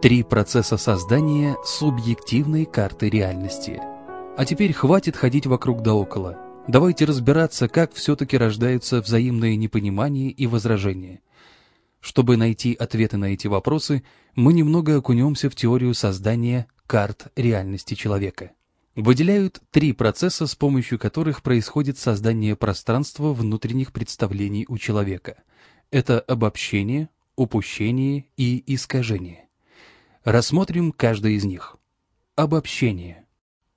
Три процесса создания субъективной карты реальности. А теперь хватит ходить вокруг да около. Давайте разбираться, как все-таки рождаются взаимные непонимания и возражения. Чтобы найти ответы на эти вопросы, мы немного окунемся в теорию создания карт реальности человека. Выделяют три процесса, с помощью которых происходит создание пространства внутренних представлений у человека. Это обобщение, упущение и искажение. Рассмотрим каждый из них. Обобщение.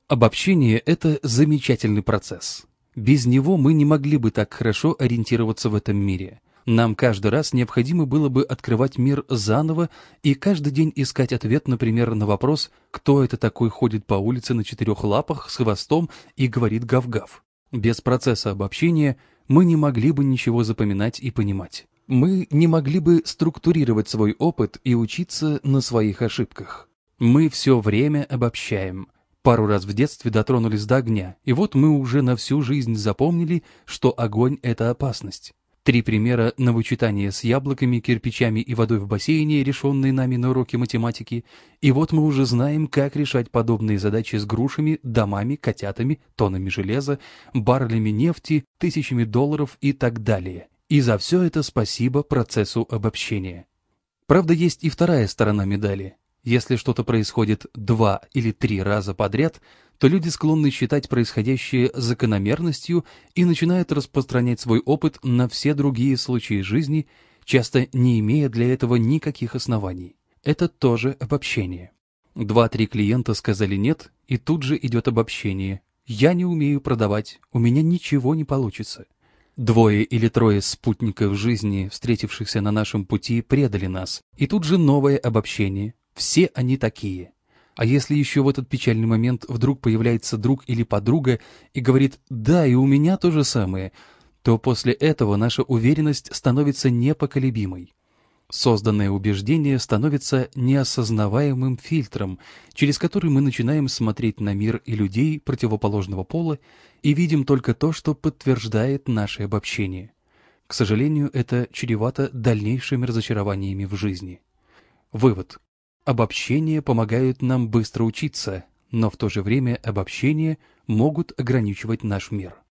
Обобщение – это замечательный процесс. Без него мы не могли бы так хорошо ориентироваться в этом мире. Нам каждый раз необходимо было бы открывать мир заново и каждый день искать ответ, например, на вопрос, кто это такой ходит по улице на четырех лапах с хвостом и говорит гав-гав. Без процесса обобщения мы не могли бы ничего запоминать и понимать мы не могли бы структурировать свой опыт и учиться на своих ошибках. Мы все время обобщаем. Пару раз в детстве дотронулись до огня, и вот мы уже на всю жизнь запомнили, что огонь — это опасность. Три примера на вычитание с яблоками, кирпичами и водой в бассейне, решенные нами на уроке математики, и вот мы уже знаем, как решать подобные задачи с грушами, домами, котятами, тоннами железа, баррелями нефти, тысячами долларов и так далее. И за все это спасибо процессу обобщения. Правда, есть и вторая сторона медали. Если что-то происходит два или три раза подряд, то люди склонны считать происходящее закономерностью и начинают распространять свой опыт на все другие случаи жизни, часто не имея для этого никаких оснований. Это тоже обобщение. Два-три клиента сказали «нет», и тут же идет обобщение. «Я не умею продавать, у меня ничего не получится». Двое или трое спутников жизни, встретившихся на нашем пути, предали нас. И тут же новое обобщение. Все они такие. А если еще в этот печальный момент вдруг появляется друг или подруга и говорит «да, и у меня то же самое», то после этого наша уверенность становится непоколебимой. Созданное убеждение становится неосознаваемым фильтром, через который мы начинаем смотреть на мир и людей противоположного пола и видим только то, что подтверждает наше обобщение. К сожалению, это чревато дальнейшими разочарованиями в жизни. Вывод. Обобщения помогают нам быстро учиться, но в то же время обобщения могут ограничивать наш мир.